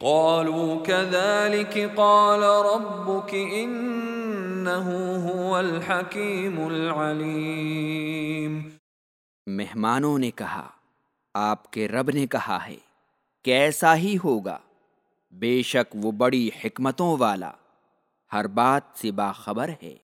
قالوا كذلك قال ربك انه هو الحكيم العليم. مہمانوں نے کہا، آپ کے رب نے کہا ہے کیسا ہی ہوگا۔ بے شک وہ بڑی حکمتوں والا، ہر بات سے باخبر ہے۔